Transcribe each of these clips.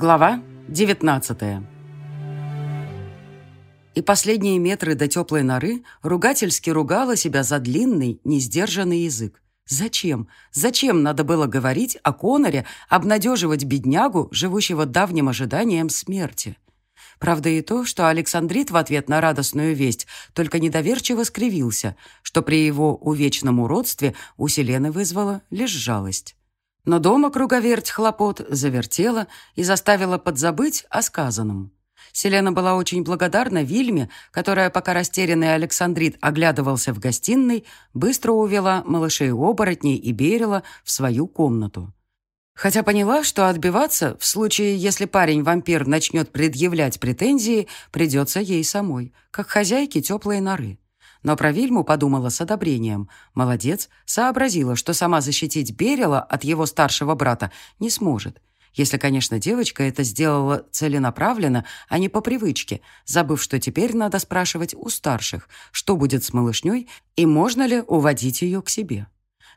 Глава 19 И последние метры до теплой норы ругательски ругала себя за длинный, несдержанный язык. Зачем? Зачем надо было говорить о Коноре, обнадеживать беднягу, живущего давним ожиданием смерти? Правда и то, что Александрит в ответ на радостную весть только недоверчиво скривился, что при его увечном уродстве у Селены вызвало лишь жалость. Но дома круговерть хлопот завертела и заставила подзабыть о сказанном. Селена была очень благодарна Вильме, которая, пока растерянный Александрит оглядывался в гостиной, быстро увела малышей-оборотней и Берила в свою комнату. Хотя поняла, что отбиваться, в случае, если парень-вампир начнет предъявлять претензии, придется ей самой, как хозяйке теплой норы. Но про Вильму подумала с одобрением. Молодец, сообразила, что сама защитить Берила от его старшего брата не сможет. Если, конечно, девочка это сделала целенаправленно, а не по привычке, забыв, что теперь надо спрашивать у старших, что будет с малышней и можно ли уводить ее к себе.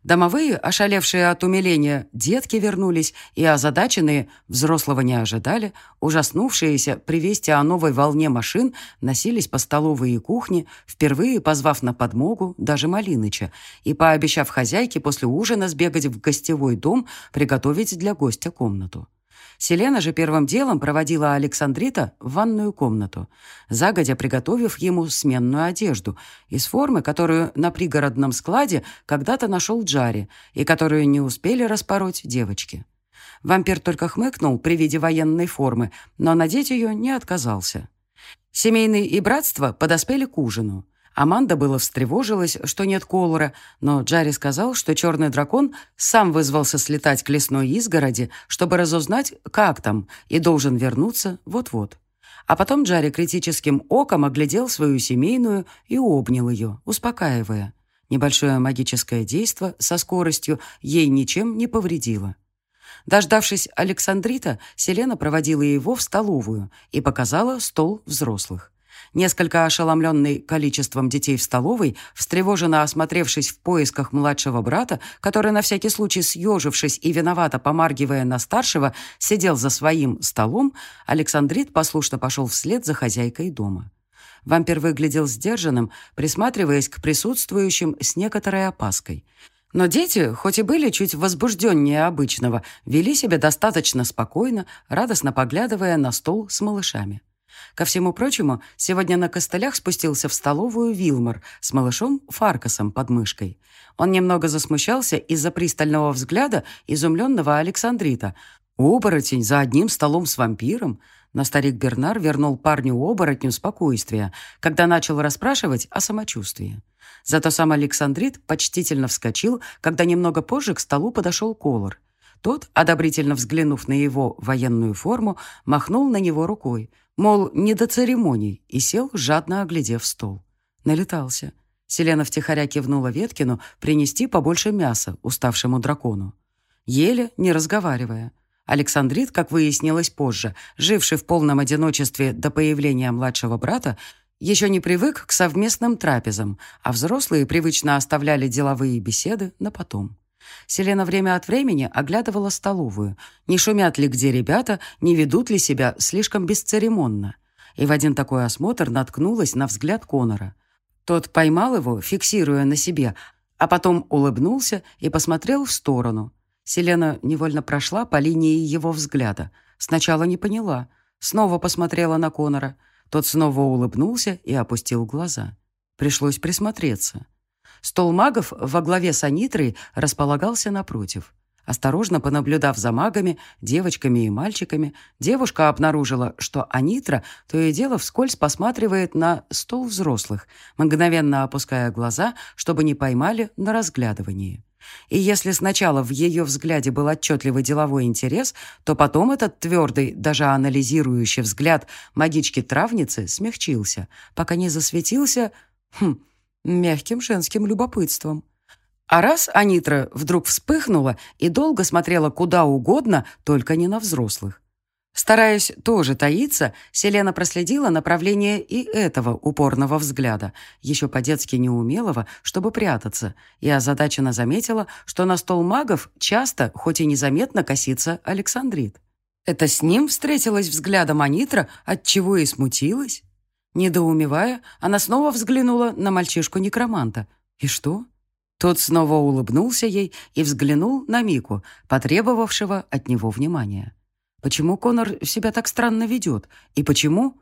Домовые, ошалевшие от умиления, детки вернулись, и озадаченные, взрослого не ожидали, ужаснувшиеся при вести о новой волне машин, носились по столовой и кухне, впервые позвав на подмогу даже Малиныча и пообещав хозяйке после ужина сбегать в гостевой дом, приготовить для гостя комнату. Селена же первым делом проводила Александрита в ванную комнату, загодя приготовив ему сменную одежду из формы, которую на пригородном складе когда-то нашел Джари и которую не успели распороть девочки. Вампир только хмыкнул при виде военной формы, но надеть ее не отказался. Семейный и братство подоспели к ужину. Аманда было встревожилась, что нет Колора, но Джарри сказал, что черный дракон сам вызвался слетать к лесной изгороди, чтобы разузнать, как там, и должен вернуться вот-вот. А потом Джарри критическим оком оглядел свою семейную и обнял ее, успокаивая. Небольшое магическое действо со скоростью ей ничем не повредило. Дождавшись Александрита, Селена проводила его в столовую и показала стол взрослых. Несколько ошеломленный количеством детей в столовой, встревоженно осмотревшись в поисках младшего брата, который на всякий случай съежившись и виновато помаргивая на старшего, сидел за своим столом, Александрит послушно пошел вслед за хозяйкой дома. Вампир выглядел сдержанным, присматриваясь к присутствующим с некоторой опаской. Но дети, хоть и были чуть возбужденнее обычного, вели себя достаточно спокойно, радостно поглядывая на стол с малышами. Ко всему прочему, сегодня на костылях спустился в столовую Вилмор с малышом Фаркасом под мышкой. Он немного засмущался из-за пристального взгляда изумленного Александрита. Оборотень за одним столом с вампиром? Но старик Бернар вернул парню-оборотню спокойствие, когда начал расспрашивать о самочувствии. Зато сам Александрит почтительно вскочил, когда немного позже к столу подошел Колор. Тот, одобрительно взглянув на его военную форму, махнул на него рукой, мол, не до церемоний, и сел, жадно оглядев стол. Налетался. Селена втихаря кивнула Веткину принести побольше мяса уставшему дракону. Ели, не разговаривая. Александрит, как выяснилось позже, живший в полном одиночестве до появления младшего брата, еще не привык к совместным трапезам, а взрослые привычно оставляли деловые беседы на потом. Селена время от времени оглядывала столовую. Не шумят ли где ребята, не ведут ли себя слишком бесцеремонно. И в один такой осмотр наткнулась на взгляд Конора. Тот поймал его, фиксируя на себе, а потом улыбнулся и посмотрел в сторону. Селена невольно прошла по линии его взгляда. Сначала не поняла. Снова посмотрела на Конора. Тот снова улыбнулся и опустил глаза. Пришлось присмотреться. Стол магов во главе с Анитрой располагался напротив. Осторожно понаблюдав за магами, девочками и мальчиками, девушка обнаружила, что Анитра то и дело вскользь посматривает на стол взрослых, мгновенно опуская глаза, чтобы не поймали на разглядывании. И если сначала в ее взгляде был отчетливый деловой интерес, то потом этот твердый, даже анализирующий взгляд магички-травницы смягчился, пока не засветился... Хм, мягким женским любопытством. А раз Анитра вдруг вспыхнула и долго смотрела куда угодно, только не на взрослых. Стараясь тоже таиться, Селена проследила направление и этого упорного взгляда, еще по-детски неумелого, чтобы прятаться, и озадаченно заметила, что на стол магов часто, хоть и незаметно, косится Александрит. Это с ним встретилась взглядом Анитра, отчего и смутилась? Недоумевая, она снова взглянула на мальчишку-некроманта. И что? Тот снова улыбнулся ей и взглянул на Мику, потребовавшего от него внимания. Почему Конор себя так странно ведет? И почему...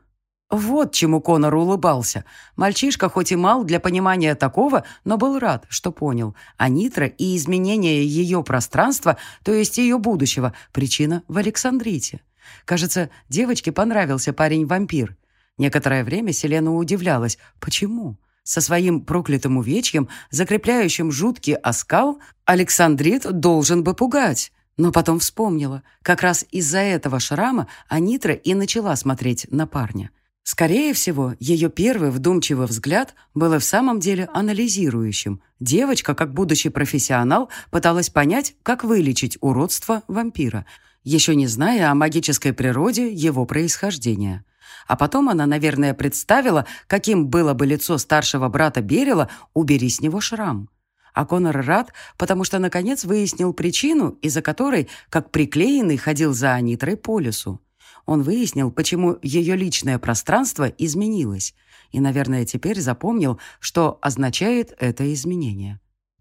Вот чему Конор улыбался. Мальчишка хоть и мал для понимания такого, но был рад, что понял. А Нитра и изменение ее пространства, то есть ее будущего, причина в Александрите. Кажется, девочке понравился парень-вампир. Некоторое время Селена удивлялась. Почему? Со своим проклятым увечьем, закрепляющим жуткий оскал, Александрит должен бы пугать. Но потом вспомнила. Как раз из-за этого шрама Анитра и начала смотреть на парня. Скорее всего, ее первый вдумчивый взгляд был в самом деле анализирующим. Девочка, как будущий профессионал, пыталась понять, как вылечить уродство вампира, еще не зная о магической природе его происхождения. А потом она, наверное, представила, каким было бы лицо старшего брата Берила, убери с него шрам. А Конор рад, потому что, наконец, выяснил причину, из-за которой, как приклеенный, ходил за Анитрой по лесу. Он выяснил, почему ее личное пространство изменилось. И, наверное, теперь запомнил, что означает это изменение.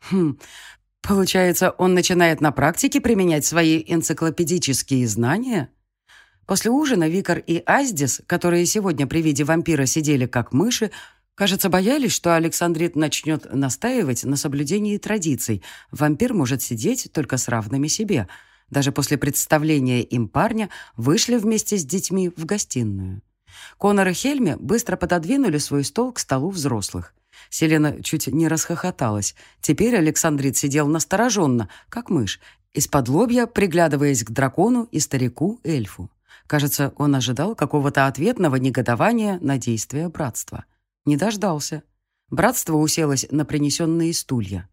Хм, получается, он начинает на практике применять свои энциклопедические знания? После ужина Викар и Аздис, которые сегодня при виде вампира сидели как мыши, кажется, боялись, что Александрит начнет настаивать на соблюдении традиций. Вампир может сидеть только с равными себе. Даже после представления им парня вышли вместе с детьми в гостиную. Конор и Хельме быстро пододвинули свой стол к столу взрослых. Селена чуть не расхохоталась. Теперь Александрит сидел настороженно, как мышь, из-под лобья приглядываясь к дракону и старику-эльфу. Кажется, он ожидал какого-то ответного негодования на действия братства. Не дождался. Братство уселось на принесенные стулья.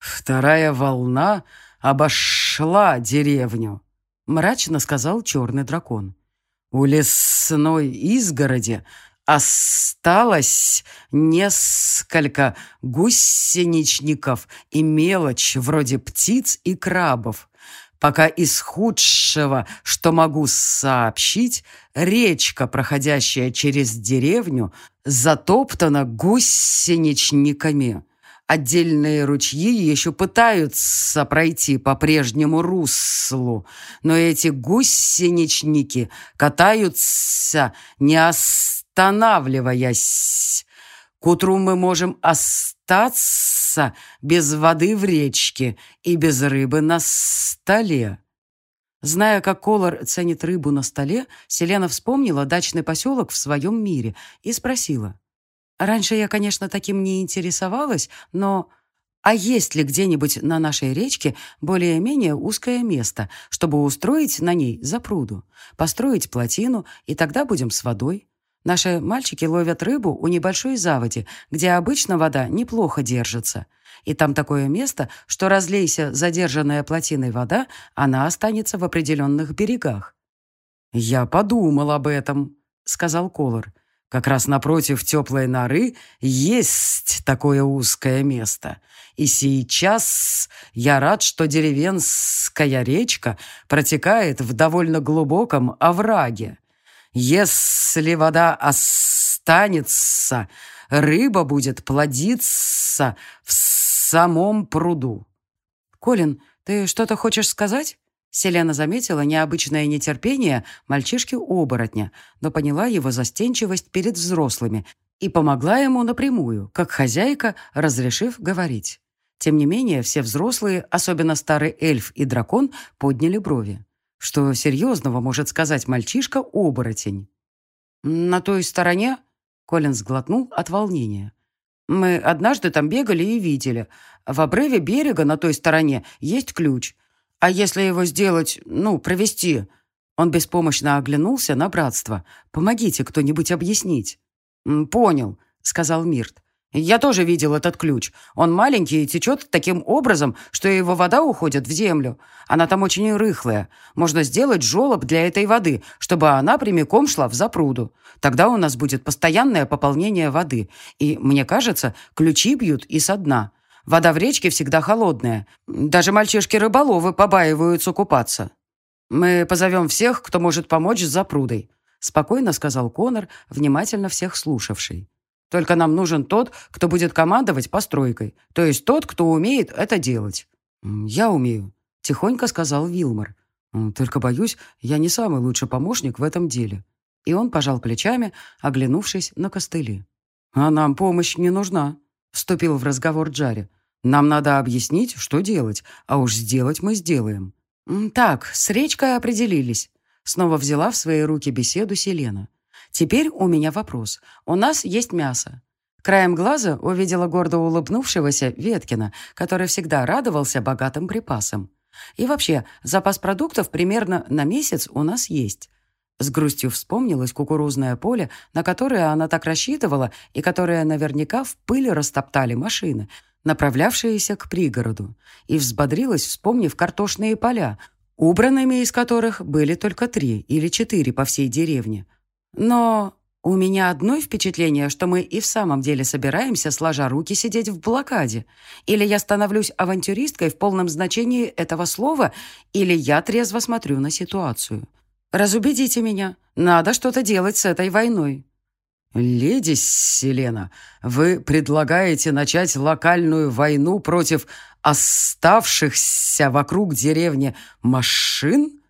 «Вторая волна обошла деревню», — мрачно сказал черный дракон. «У лесной изгороди осталось несколько гусеничников и мелочь вроде птиц и крабов пока из худшего, что могу сообщить, речка, проходящая через деревню, затоптана гусеничниками. Отдельные ручьи еще пытаются пройти по прежнему руслу, но эти гусеничники катаются, не останавливаясь. К утру мы можем остаться без воды в речке и без рыбы на столе. Зная, как Колор ценит рыбу на столе, Селена вспомнила дачный поселок в своем мире и спросила. «Раньше я, конечно, таким не интересовалась, но... А есть ли где-нибудь на нашей речке более-менее узкое место, чтобы устроить на ней запруду, построить плотину, и тогда будем с водой?» Наши мальчики ловят рыбу у небольшой заводи, где обычно вода неплохо держится. И там такое место, что разлейся задержанная плотиной вода, она останется в определенных берегах. «Я подумал об этом», — сказал Колор. «Как раз напротив теплой норы есть такое узкое место. И сейчас я рад, что деревенская речка протекает в довольно глубоком овраге. Если вода останется, рыба будет плодиться в самом пруду. «Колин, ты что-то хочешь сказать?» Селена заметила необычное нетерпение мальчишки-оборотня, но поняла его застенчивость перед взрослыми и помогла ему напрямую, как хозяйка, разрешив говорить. Тем не менее, все взрослые, особенно старый эльф и дракон, подняли брови. Что серьезного может сказать мальчишка-оборотень? «На той стороне?» — Колин сглотнул от волнения. «Мы однажды там бегали и видели. В обрыве берега на той стороне есть ключ. А если его сделать, ну, провести?» Он беспомощно оглянулся на братство. «Помогите кто-нибудь объяснить». «Понял», — сказал Мирт. Я тоже видел этот ключ. Он маленький и течет таким образом, что его вода уходит в землю. Она там очень рыхлая. Можно сделать желоб для этой воды, чтобы она прямиком шла в запруду. Тогда у нас будет постоянное пополнение воды. И, мне кажется, ключи бьют и со дна. Вода в речке всегда холодная. Даже мальчишки-рыболовы побаиваются купаться. «Мы позовем всех, кто может помочь с запрудой», спокойно сказал Конор, внимательно всех слушавший. «Только нам нужен тот, кто будет командовать постройкой, то есть тот, кто умеет это делать». «Я умею», — тихонько сказал Вилмор. «Только, боюсь, я не самый лучший помощник в этом деле». И он пожал плечами, оглянувшись на костыли. «А нам помощь не нужна», — вступил в разговор Джарри. «Нам надо объяснить, что делать, а уж сделать мы сделаем». «Так, с речкой определились», — снова взяла в свои руки беседу Селена. «Теперь у меня вопрос. У нас есть мясо. Краем глаза увидела гордо улыбнувшегося Веткина, который всегда радовался богатым припасам. И вообще, запас продуктов примерно на месяц у нас есть. С грустью вспомнилось кукурузное поле, на которое она так рассчитывала и которое наверняка в пыли растоптали машины, направлявшиеся к пригороду, и взбодрилась, вспомнив картошные поля, убранными из которых были только три или четыре по всей деревне. Но у меня одно впечатление, что мы и в самом деле собираемся, сложа руки, сидеть в блокаде. Или я становлюсь авантюристкой в полном значении этого слова, или я трезво смотрю на ситуацию. Разубедите меня. Надо что-то делать с этой войной. «Леди Селена, вы предлагаете начать локальную войну против оставшихся вокруг деревни машин?»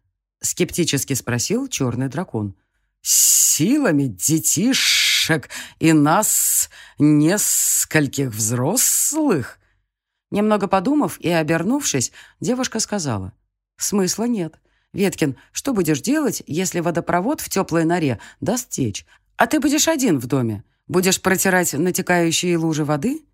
скептически спросил черный дракон. «Силами детишек и нас, нескольких взрослых?» Немного подумав и обернувшись, девушка сказала, «Смысла нет. «Веткин, что будешь делать, если водопровод в теплой норе даст течь? А ты будешь один в доме? Будешь протирать натекающие лужи воды?»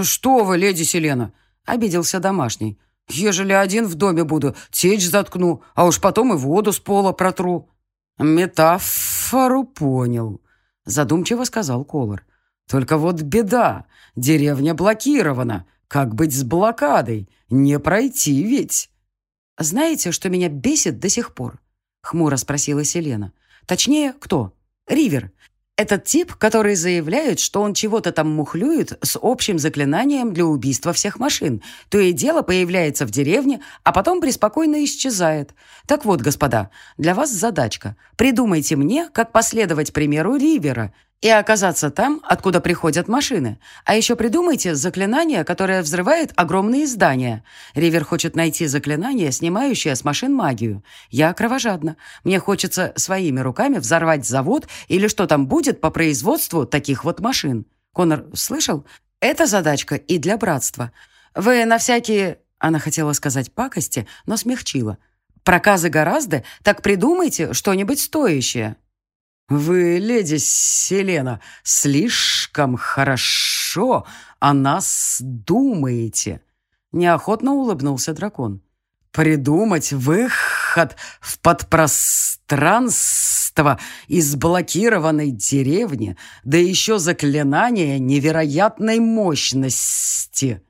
«Что вы, леди Селена!» — обиделся домашний. «Ежели один в доме буду, течь заткну, а уж потом и воду с пола протру». «Метафору понял», — задумчиво сказал Колор. «Только вот беда. Деревня блокирована. Как быть с блокадой? Не пройти ведь». «Знаете, что меня бесит до сих пор?» — хмуро спросила Селена. «Точнее, кто? Ривер. Этот тип, который заявляет, что он чего-то там мухлюет с общим заклинанием для убийства всех машин. То и дело появляется в деревне, а потом преспокойно исчезает. Так вот, господа, для вас задачка. Придумайте мне, как последовать примеру Ривера и оказаться там, откуда приходят машины. А еще придумайте заклинание, которое взрывает огромные здания. Ривер хочет найти заклинание, снимающее с машин магию. Я кровожадна. Мне хочется своими руками взорвать завод или что там будет по производству таких вот машин. Конор слышал? Это задачка и для братства. Вы на всякие... Она хотела сказать пакости, но смягчила. Проказы гораздо, так придумайте что-нибудь стоящее. «Вы, леди Селена, слишком хорошо о нас думаете», — неохотно улыбнулся дракон. «Придумать выход в подпространство из блокированной деревни, да еще заклинание невероятной мощности».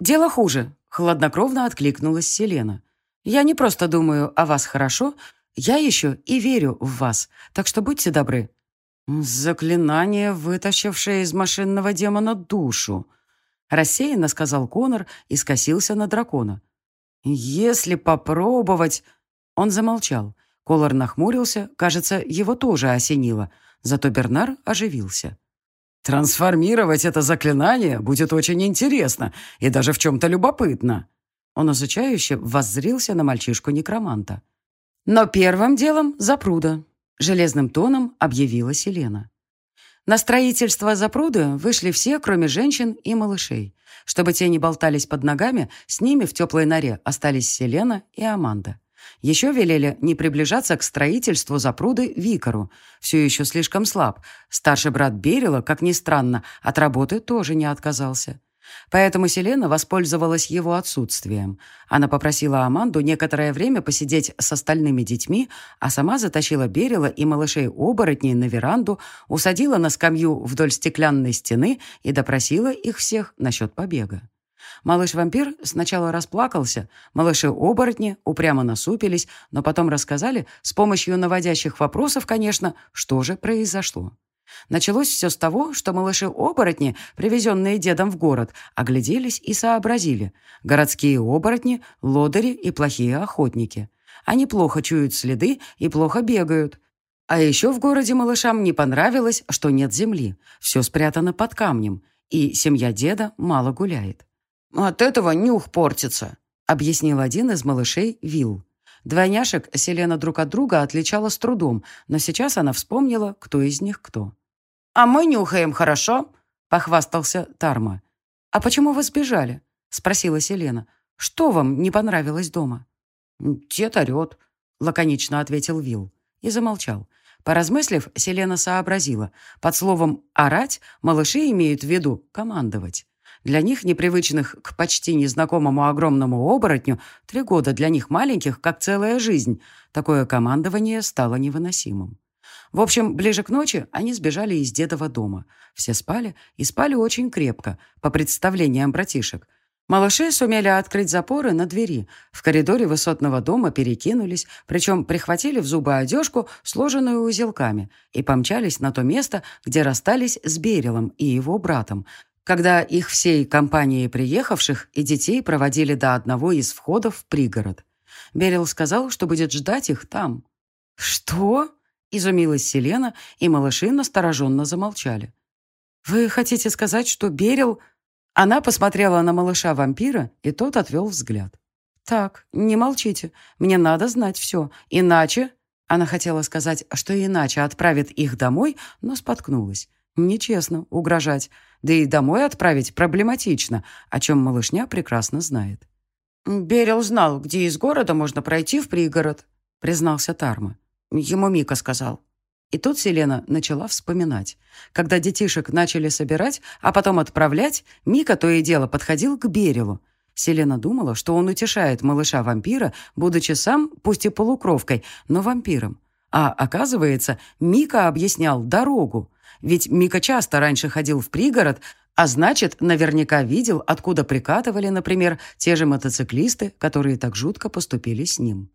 «Дело хуже», — хладнокровно откликнулась Селена. «Я не просто думаю о вас хорошо, — я еще и верю в вас, так что будьте добры». «Заклинание, вытащившее из машинного демона душу», рассеянно сказал Конор и скосился на дракона. «Если попробовать...» Он замолчал. Колор нахмурился, кажется, его тоже осенило. Зато Бернар оживился. «Трансформировать это заклинание будет очень интересно и даже в чем-то любопытно». Он изучающе воззрился на мальчишку-некроманта. Но первым делом запруда, железным тоном объявила Селена. На строительство запруды вышли все, кроме женщин и малышей. Чтобы те не болтались под ногами, с ними в теплой норе остались Селена и Аманда. Еще велели не приближаться к строительству запруды Викару. Все еще слишком слаб. Старший брат Берила, как ни странно, от работы тоже не отказался. Поэтому Селена воспользовалась его отсутствием. Она попросила Аманду некоторое время посидеть с остальными детьми, а сама затащила Берила и малышей-оборотней на веранду, усадила на скамью вдоль стеклянной стены и допросила их всех насчет побега. Малыш-вампир сначала расплакался, малыши-оборотни упрямо насупились, но потом рассказали, с помощью наводящих вопросов, конечно, что же произошло. Началось все с того, что малыши-оборотни, привезенные дедом в город, огляделись и сообразили. Городские оборотни, лодыри и плохие охотники. они плохо чуют следы и плохо бегают. А еще в городе малышам не понравилось, что нет земли. Все спрятано под камнем, и семья деда мало гуляет. «От этого нюх портится», — объяснил один из малышей Вилл. Двойняшек Селена друг от друга отличала с трудом, но сейчас она вспомнила, кто из них кто. «А мы нюхаем хорошо», — похвастался Тарма. «А почему вы сбежали?» — спросила Селена. «Что вам не понравилось дома?» «Дед орет», — лаконично ответил Вил и замолчал. Поразмыслив, Селена сообразила. Под словом «орать» малыши имеют в виду «командовать». Для них, непривычных к почти незнакомому огромному оборотню, три года для них маленьких, как целая жизнь, такое командование стало невыносимым. В общем, ближе к ночи они сбежали из дедова дома. Все спали, и спали очень крепко, по представлениям братишек. Малыши сумели открыть запоры на двери. В коридоре высотного дома перекинулись, причем прихватили в зубы одежку, сложенную узелками, и помчались на то место, где расстались с Берилом и его братом, когда их всей компанией приехавших и детей проводили до одного из входов в пригород. Берил сказал, что будет ждать их там. «Что?» — изумилась Селена, и малыши настороженно замолчали. «Вы хотите сказать, что Берил...» Она посмотрела на малыша-вампира, и тот отвел взгляд. «Так, не молчите. Мне надо знать все. Иначе...» Она хотела сказать, что иначе отправит их домой, но споткнулась. Нечестно угрожать. Да и домой отправить проблематично, о чем малышня прекрасно знает. «Берил знал, где из города можно пройти в пригород», — признался Тарма. Ему Мика сказал. И тут Селена начала вспоминать. Когда детишек начали собирать, а потом отправлять, Мика то и дело подходил к Берилу. Селена думала, что он утешает малыша-вампира, будучи сам, пусть и полукровкой, но вампиром. А оказывается, Мика объяснял дорогу. Ведь Мика часто раньше ходил в пригород, а значит, наверняка видел, откуда прикатывали, например, те же мотоциклисты, которые так жутко поступили с ним.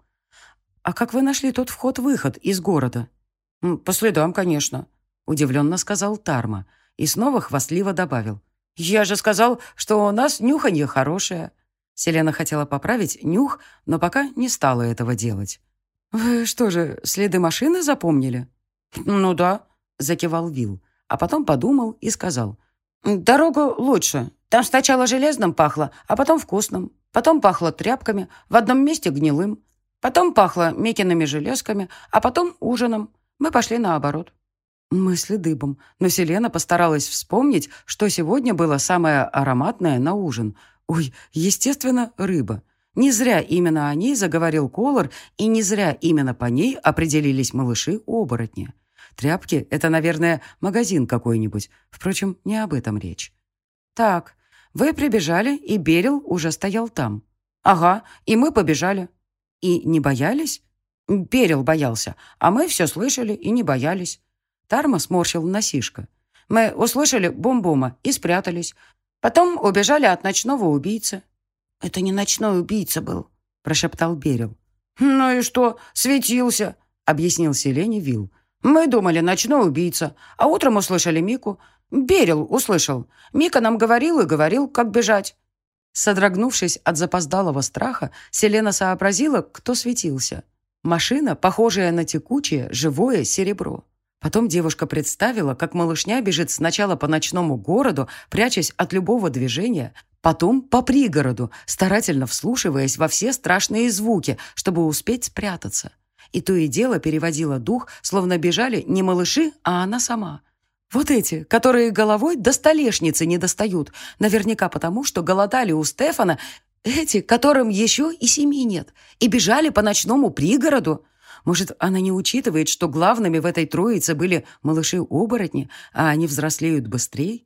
«А как вы нашли тот вход-выход из города?» «По следам, конечно», — удивленно сказал Тарма. И снова хвастливо добавил. «Я же сказал, что у нас нюханье хорошее». Селена хотела поправить нюх, но пока не стала этого делать. «Вы что же, следы машины запомнили?» «Ну да», — закивал Вил, а потом подумал и сказал. «Дорогу лучше. Там сначала железным пахло, а потом вкусным. Потом пахло тряпками, в одном месте гнилым. Потом пахло Мекиными железками, а потом ужином. Мы пошли наоборот». Мысли дыбом, но Селена постаралась вспомнить, что сегодня было самое ароматное на ужин. Ой, естественно, рыба. Не зря именно о ней заговорил Колор, и не зря именно по ней определились малыши-оборотни. Тряпки — это, наверное, магазин какой-нибудь. Впрочем, не об этом речь. Так, вы прибежали, и Берил уже стоял там. Ага, и мы побежали. И не боялись? Берил боялся, а мы все слышали и не боялись. Тарма сморщил носишко. Мы услышали бум-бума и спрятались. Потом убежали от ночного убийцы. «Это не ночной убийца был», — прошептал Берил. «Ну и что? Светился», — объяснил Селене Вил. Мы думали, ночной убийца, а утром услышали Мику. Берил услышал. Мика нам говорил и говорил, как бежать. Содрогнувшись от запоздалого страха, Селена сообразила, кто светился. Машина, похожая на текучее, живое серебро. Потом девушка представила, как малышня бежит сначала по ночному городу, прячась от любого движения, потом по пригороду, старательно вслушиваясь во все страшные звуки, чтобы успеть спрятаться и то и дело переводила дух, словно бежали не малыши, а она сама. Вот эти, которые головой до столешницы не достают, наверняка потому, что голодали у Стефана, эти, которым еще и семьи нет, и бежали по ночному пригороду. Может, она не учитывает, что главными в этой троице были малыши-оборотни, а они взрослеют быстрее?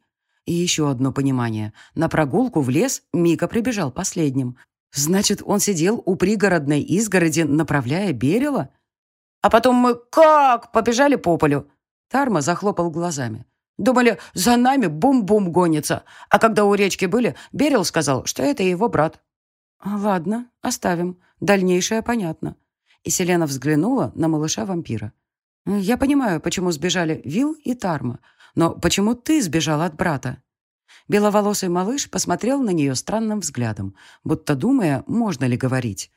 И еще одно понимание. На прогулку в лес Мика прибежал последним. Значит, он сидел у пригородной изгороди, направляя Берила? А потом мы как побежали по полю. Тарма захлопал глазами. Думали, за нами бум-бум гонится. А когда у речки были, Берил сказал, что это его брат. «Ладно, оставим. Дальнейшее понятно». И Селена взглянула на малыша-вампира. «Я понимаю, почему сбежали Вил и Тарма. Но почему ты сбежал от брата?» Беловолосый малыш посмотрел на нее странным взглядом, будто думая, можно ли говорить.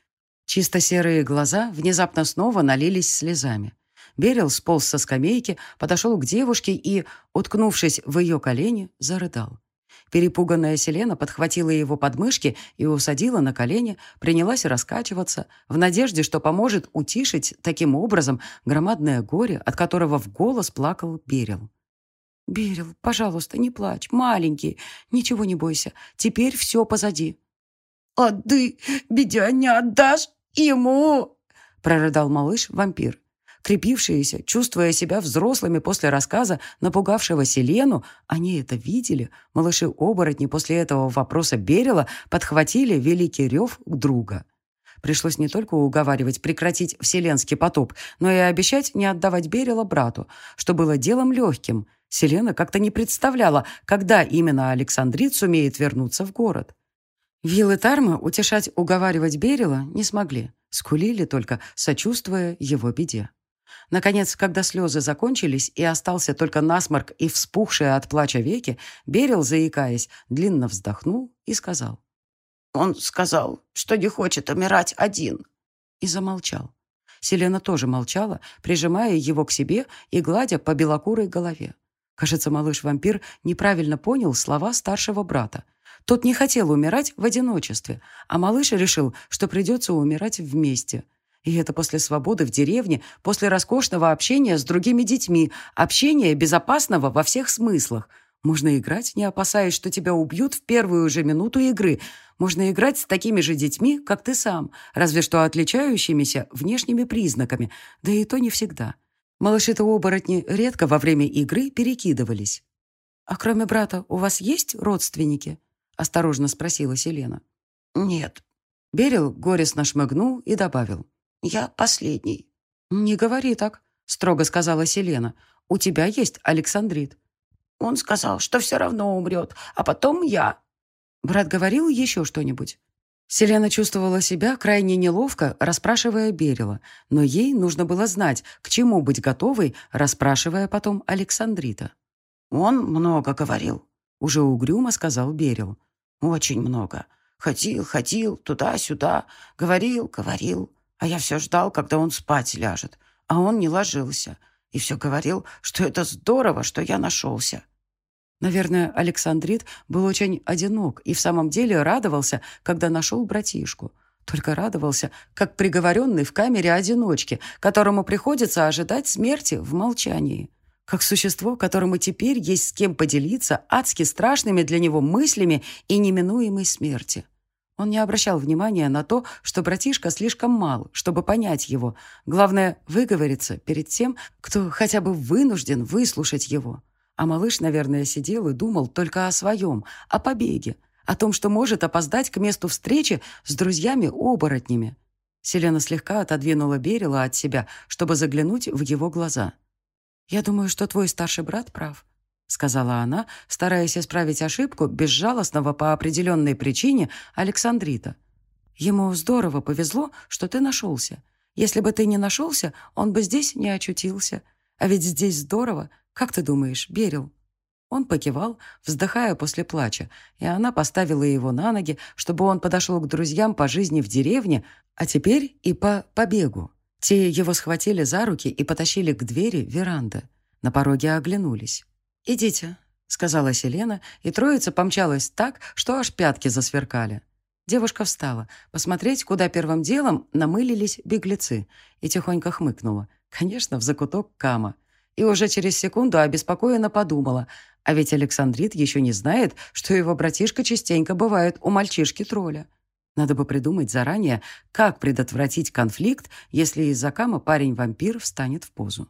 Чисто серые глаза внезапно снова налились слезами. Берил сполз со скамейки, подошел к девушке и, уткнувшись в ее колени, зарыдал. Перепуганная Селена подхватила его подмышки и усадила на колени, принялась раскачиваться, в надежде, что поможет утишить таким образом громадное горе, от которого в голос плакал Берил. «Берил, пожалуйста, не плачь, маленький, ничего не бойся, теперь все позади». «А ты, бедя, не отдашь ему?» прорыдал малыш-вампир. Крепившиеся, чувствуя себя взрослыми после рассказа, напугавшего Селену, они это видели. Малыши-оборотни после этого вопроса Берила подхватили великий рев друга. Пришлось не только уговаривать прекратить вселенский потоп, но и обещать не отдавать Берила брату, что было делом легким. Селена как-то не представляла, когда именно Александрит сумеет вернуться в город. Вилл и Тарма утешать, уговаривать Берила не смогли. Скулили только, сочувствуя его беде. Наконец, когда слезы закончились и остался только насморк и вспухшие от плача веки, Берил, заикаясь, длинно вздохнул и сказал. «Он сказал, что не хочет умирать один». И замолчал. Селена тоже молчала, прижимая его к себе и гладя по белокурой голове. Кажется, малыш-вампир неправильно понял слова старшего брата. Тот не хотел умирать в одиночестве, а малыш решил, что придется умирать вместе – и это после свободы в деревне, после роскошного общения с другими детьми, общения безопасного во всех смыслах. Можно играть, не опасаясь, что тебя убьют в первую же минуту игры. Можно играть с такими же детьми, как ты сам, разве что отличающимися внешними признаками, да и то не всегда. Малыши-то оборотни редко во время игры перекидывались. «А кроме брата у вас есть родственники?» — осторожно спросила Селена. «Нет». Берил горестно шмыгнул и добавил. Я последний». «Не говори так», — строго сказала Селена. «У тебя есть Александрит». «Он сказал, что все равно умрет, а потом я». Брат говорил еще что-нибудь? Селена чувствовала себя крайне неловко, расспрашивая Берила, но ей нужно было знать, к чему быть готовой, расспрашивая потом Александрита. «Он много говорил», — уже угрюмо сказал Берил. «Очень много. Ходил, ходил, туда-сюда, говорил, говорил. А я все ждал, когда он спать ляжет. А он не ложился. И все говорил, что это здорово, что я нашелся. Наверное, Александрит был очень одинок и в самом деле радовался, когда нашел братишку. Только радовался, как приговоренный в камере одиночки, которому приходится ожидать смерти в молчании. Как существо, которому теперь есть с кем поделиться адски страшными для него мыслями и неминуемой смерти. Он не обращал внимания на то, что братишка слишком мал, чтобы понять его. Главное — выговориться перед тем, кто хотя бы вынужден выслушать его. А малыш, наверное, сидел и думал только о своем, о побеге, о том, что может опоздать к месту встречи с друзьями-оборотнями. Селена слегка отодвинула Берила от себя, чтобы заглянуть в его глаза. «Я думаю, что твой старший брат прав. — сказала она, стараясь исправить ошибку безжалостного по определенной причине Александрита. «Ему здорово повезло, что ты нашелся. Если бы ты не нашелся, он бы здесь не очутился. А ведь здесь здорово. Как ты думаешь, Берил?» Он покивал, вздыхая после плача, и она поставила его на ноги, чтобы он подошел к друзьям по жизни в деревне, а теперь и по побегу. Те его схватили за руки и потащили к двери веранды. На пороге оглянулись. «Идите», — сказала Селена, и троица помчалась так, что аж пятки засверкали. Девушка встала, посмотреть, куда первым делом намылились беглецы, и тихонько хмыкнула. Конечно, в закуток Кама. И уже через секунду обеспокоенно подумала, а ведь Александрит еще не знает, что его братишка частенько бывает у мальчишки-тролля. Надо бы придумать заранее, как предотвратить конфликт, если из-за Кама парень-вампир встанет в позу.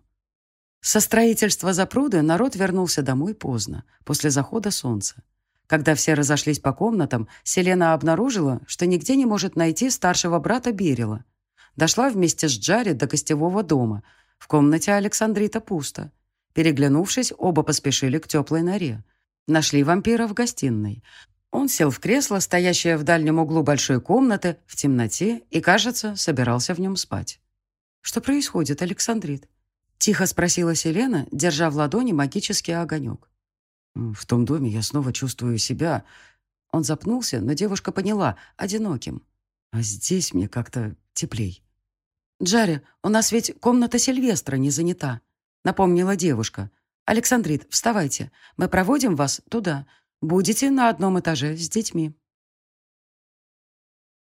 Со строительства запруды народ вернулся домой поздно, после захода солнца. Когда все разошлись по комнатам, Селена обнаружила, что нигде не может найти старшего брата Берила. Дошла вместе с Джари до гостевого дома. В комнате Александрита пусто. Переглянувшись, оба поспешили к теплой норе. Нашли вампира в гостиной. Он сел в кресло, стоящее в дальнем углу большой комнаты, в темноте, и, кажется, собирался в нем спать. «Что происходит, Александрит?» Тихо спросила Селена, держа в ладони магический огонек. «В том доме я снова чувствую себя...» Он запнулся, но девушка поняла, одиноким. «А здесь мне как-то теплей. «Джарри, у нас ведь комната Сильвестра не занята», — напомнила девушка. «Александрит, вставайте. Мы проводим вас туда. Будете на одном этаже с детьми».